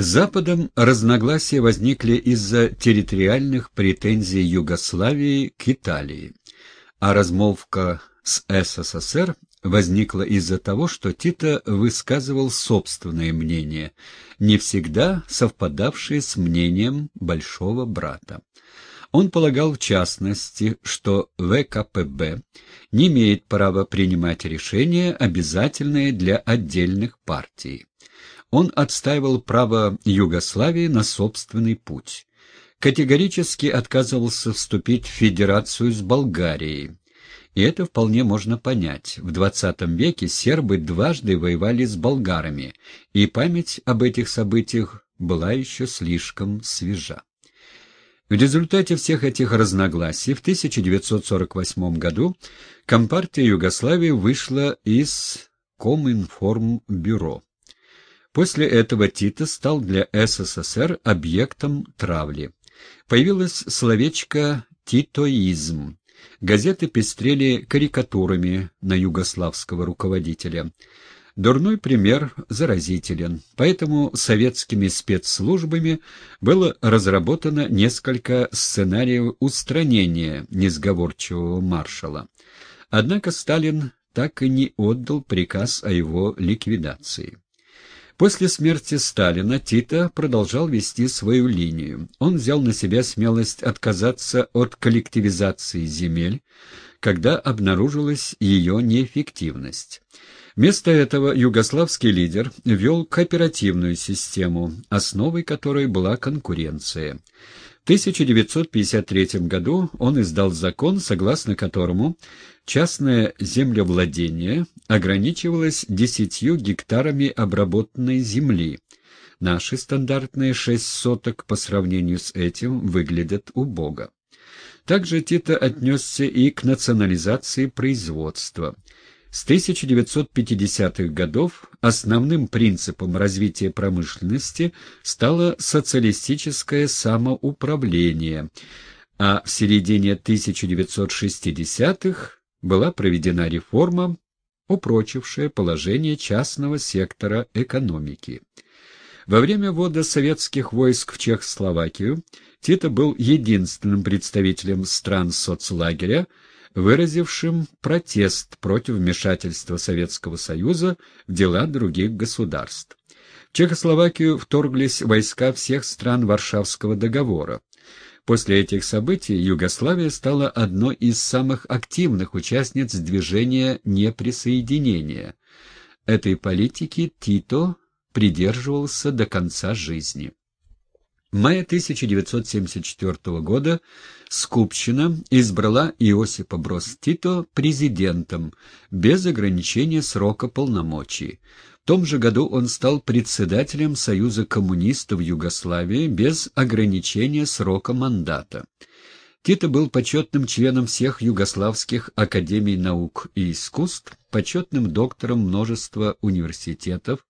С Западом разногласия возникли из-за территориальных претензий Югославии к Италии, а размолвка с СССР возникла из-за того, что Тито высказывал собственное мнение, не всегда совпадавшее с мнением большого брата. Он полагал, в частности, что ВКПБ не имеет права принимать решения, обязательные для отдельных партий он отстаивал право Югославии на собственный путь. Категорически отказывался вступить в федерацию с Болгарией. И это вполне можно понять. В XX веке сербы дважды воевали с болгарами, и память об этих событиях была еще слишком свежа. В результате всех этих разногласий в 1948 году Компартия Югославии вышла из Коминформбюро. После этого Тита стал для СССР объектом травли. Появилось словечко «титоизм». Газеты пестрели карикатурами на югославского руководителя. Дурной пример заразителен, поэтому советскими спецслужбами было разработано несколько сценариев устранения несговорчивого маршала. Однако Сталин так и не отдал приказ о его ликвидации. После смерти Сталина Тита продолжал вести свою линию. Он взял на себя смелость отказаться от коллективизации земель, когда обнаружилась ее неэффективность. Вместо этого югославский лидер вел кооперативную систему, основой которой была конкуренция. В 1953 году он издал закон, согласно которому частное землевладение ограничивалось десятью гектарами обработанной земли. Наши стандартные шесть соток по сравнению с этим выглядят убого. Также Тито отнесся и к национализации производства. С 1950-х годов основным принципом развития промышленности стало социалистическое самоуправление, а в середине 1960-х была проведена реформа, упрочившая положение частного сектора экономики. Во время ввода советских войск в Чехословакию Тито был единственным представителем стран соцлагеря, выразившим протест против вмешательства Советского Союза в дела других государств. В Чехословакию вторглись войска всех стран Варшавского договора. После этих событий Югославия стала одной из самых активных участниц движения неприсоединения. Этой политики Тито придерживался до конца жизни. В мае 1974 года Скупщина избрала Иосипа Брос Тито президентом без ограничения срока полномочий том же году он стал председателем Союза коммунистов Югославии без ограничения срока мандата. Тито был почетным членом всех югославских академий наук и искусств, почетным доктором множества университетов,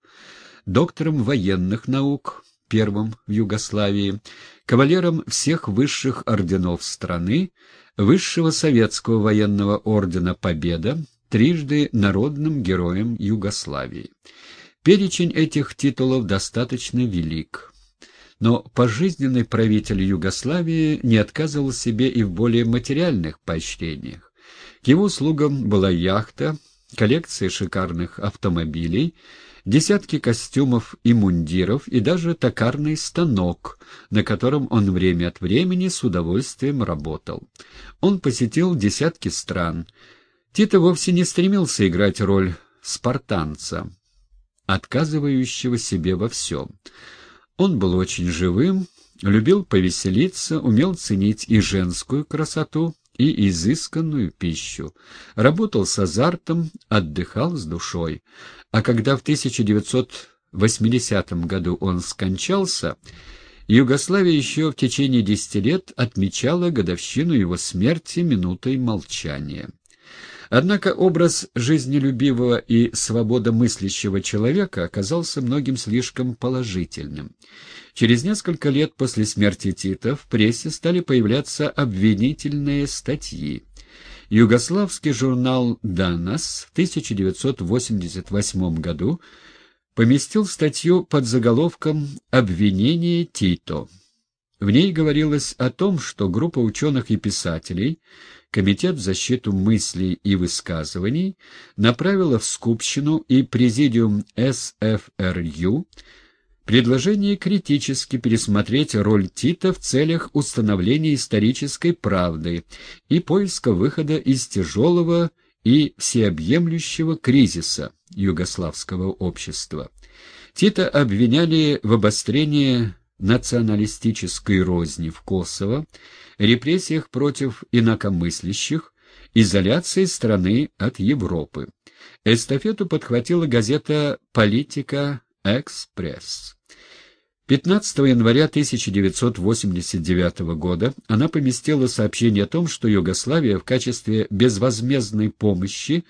доктором военных наук, первым в Югославии, кавалером всех высших орденов страны, высшего советского военного ордена «Победа», трижды народным героем Югославии. Перечень этих титулов достаточно велик. Но пожизненный правитель Югославии не отказывал себе и в более материальных поощрениях. К его услугам была яхта, коллекция шикарных автомобилей, десятки костюмов и мундиров и даже токарный станок, на котором он время от времени с удовольствием работал. Он посетил десятки стран — Тита вовсе не стремился играть роль спартанца, отказывающего себе во всем. Он был очень живым, любил повеселиться, умел ценить и женскую красоту, и изысканную пищу, работал с азартом, отдыхал с душой. А когда в 1980 году он скончался, Югославия еще в течение десяти лет отмечала годовщину его смерти минутой молчания. Однако образ жизнелюбивого и свободомыслящего человека оказался многим слишком положительным. Через несколько лет после смерти Тита в прессе стали появляться обвинительные статьи. Югославский журнал «Данас» в 1988 году поместил статью под заголовком «Обвинение Тито». В ней говорилось о том, что группа ученых и писателей, Комитет в защиту мыслей и высказываний, направила в Скупщину и Президиум СФРЮ предложение критически пересмотреть роль Тита в целях установления исторической правды и поиска выхода из тяжелого и всеобъемлющего кризиса югославского общества. Тита обвиняли в обострении националистической розни в Косово, репрессиях против инакомыслящих, изоляции страны от Европы. Эстафету подхватила газета «Политика Экспресс». 15 января 1989 года она поместила сообщение о том, что Югославия в качестве безвозмездной помощи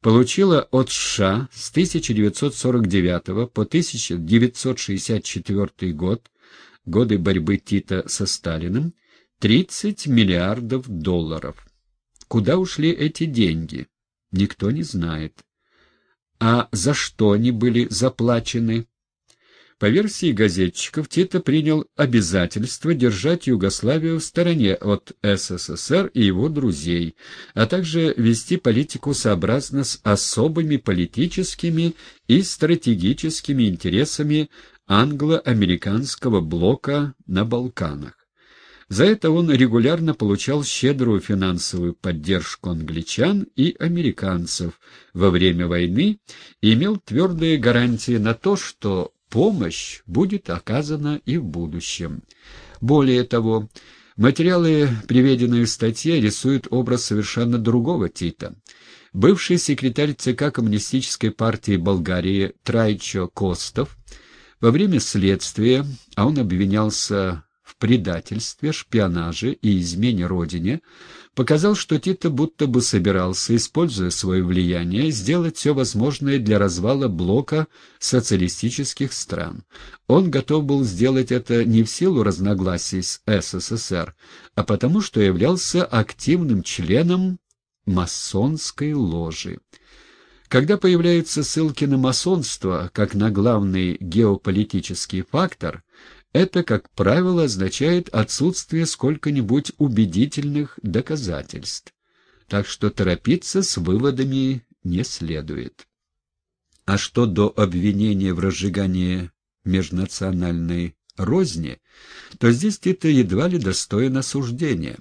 получила от США с 1949 по 1964 год, годы борьбы Тита со Сталиным, 30 миллиардов долларов. Куда ушли эти деньги? Никто не знает. А за что они были заплачены? По версии газетчиков, Тита принял обязательство держать Югославию в стороне от СССР и его друзей, а также вести политику сообразно с особыми политическими и стратегическими интересами англо-американского блока на Балканах. За это он регулярно получал щедрую финансовую поддержку англичан и американцев во время войны и имел твердые гарантии на то, что помощь будет оказана и в будущем. Более того, материалы, приведенные в статье, рисуют образ совершенно другого Тита. Бывший секретарь ЦК Коммунистической партии Болгарии Трайчо Костов во время следствия, а он обвинялся в предательстве, шпионаже и измене родине, показал, что Тито будто бы собирался, используя свое влияние, сделать все возможное для развала блока социалистических стран. Он готов был сделать это не в силу разногласий с СССР, а потому что являлся активным членом масонской ложи. Когда появляются ссылки на масонство как на главный геополитический фактор, это, как правило, означает отсутствие сколько-нибудь убедительных доказательств. Так что торопиться с выводами не следует. А что до обвинения в разжигании межнациональной розни, то здесь Тита едва ли достоин осуждения.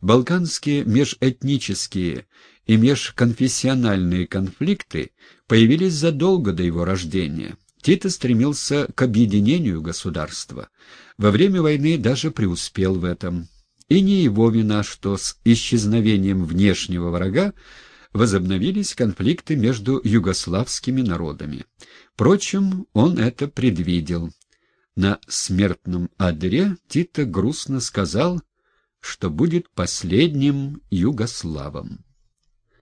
Балканские межэтнические и межконфессиональные конфликты появились задолго до его рождения. Тито стремился к объединению государства. Во время войны даже преуспел в этом. И не его вина, что с исчезновением внешнего врага возобновились конфликты между югославскими народами. Впрочем, он это предвидел. На смертном одре Тито грустно сказал, что будет последним югославом.